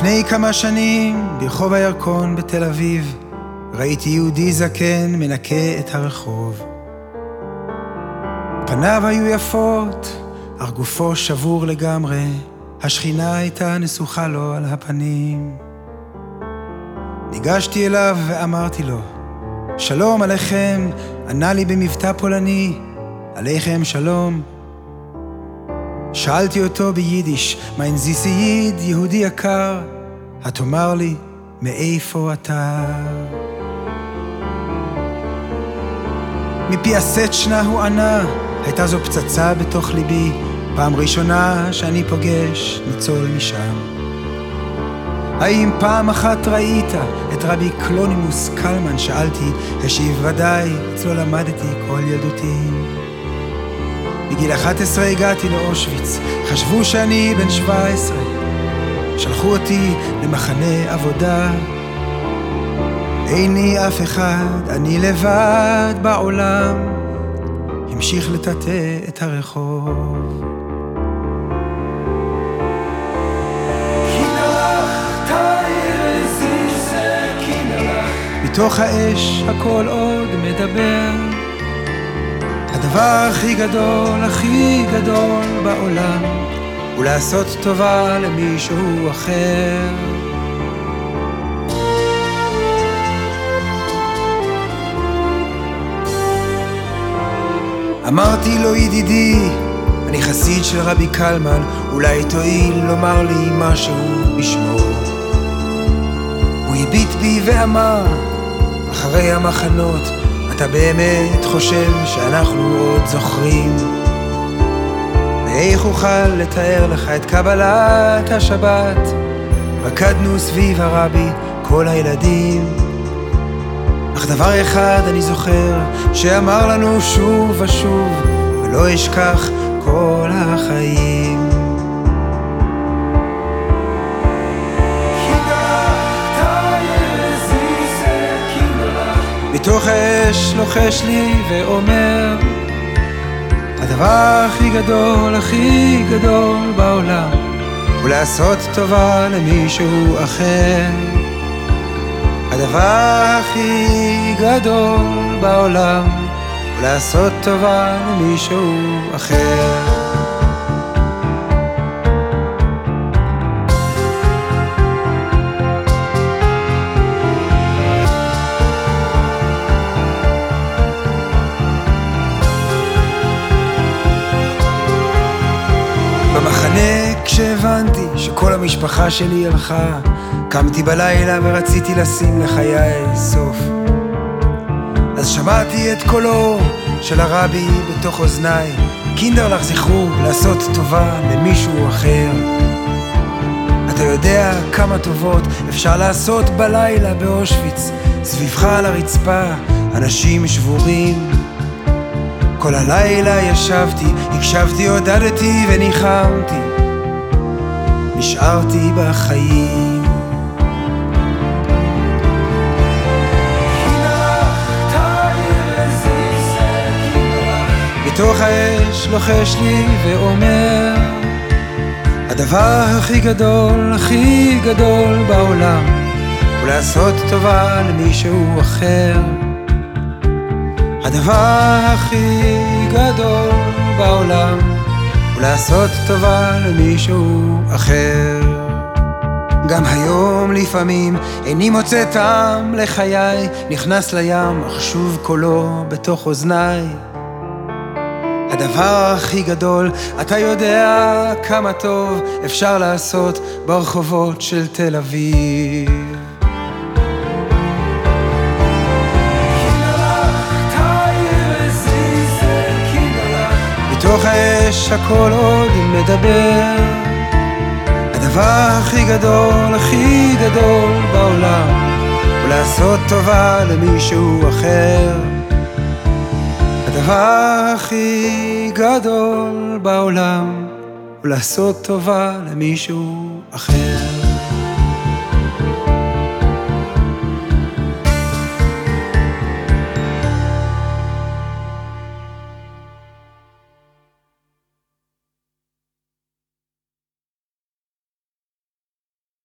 לפני כמה שנים, ברחוב הירקון בתל אביב, ראיתי יהודי זקן מנקה את הרחוב. פניו היו יפות, אך גופו שבור לגמרי, השכינה הייתה נסוכה לו על הפנים. ניגשתי אליו ואמרתי לו, שלום עליכם, ענה לי במבטא פולני, עליכם שלום. שאלתי אותו ביידיש, מיין זיסייד, יהודי יקר, התאמר לי, מאיפה אתה? מפי הסצ'נה הוא ענה, הייתה זו פצצה בתוך ליבי, פעם ראשונה שאני פוגש ניצול משם. האם פעם אחת ראית את רבי קלונימוס קלמן? שאלתי, השיב ודאי, אצלו למדתי כל ילדותי. בגיל 11 הגעתי לאושוויץ, חשבו שאני בן 17. שלחו אותי למחנה עבודה. איני אף אחד, אני לבד בעולם. המשיך לטאטא את הרחוב. מתוך האש הכל עוד מדבר הדבר הכי גדול, הכי גדול בעולם הוא לעשות טובה למישהו אחר אמרתי לו ידידי, אני חסיד של רבי קלמן, אולי תואיל לומר לי משהו בשמו. הוא הביט בי ואמר, אחרי המחנות, אתה באמת חושב שאנחנו עוד זוכרים? ואיך אוכל לתאר לך את קבלת השבת? רקדנו סביב הרבי כל הילדים. אך דבר אחד אני זוכר, שאמר לנו שוב ושוב, ולא אשכח כל החיים. מתוך האש לוחש לי ואומר הדבר הכי גדול, הכי גדול בעולם הוא לעשות טובה למישהו אחר. הדבר הכי גדול בעולם הוא לעשות טובה למישהו אחר במחנה כשהבנתי שכל המשפחה שלי הלכה. קמתי בלילה ורציתי לשים לחיי סוף. אז שמעתי את קולו של הרבי בתוך אוזניי. קינדרלך זכרו לעשות טובה למישהו אחר. אתה יודע כמה טובות אפשר לעשות בלילה באושוויץ. סביבך על הרצפה אנשים שבורים כל הלילה ישבתי, הקשבתי, עודדתי וניחמתי. נשארתי בחיים. מתוך האש לוחש לי ואומר הדבר הכי גדול, הכי גדול בעולם הוא לעשות טובה למישהו אחר הדבר הכי גדול בעולם הוא לעשות טובה למישהו אחר. גם היום לפעמים איני מוצא טעם לחיי, נכנס לים, אך שוב קולו בתוך אוזניי. הדבר הכי גדול, אתה יודע כמה טוב אפשר לעשות ברחובות של תל אביב. מתוך האש הכל עוד מדבר הדבר הכי גדול, הכי גדול בעולם הוא לעשות טובה למישהו אחר. הדבר הכי גדול בעולם הוא לעשות טובה למישהו אחר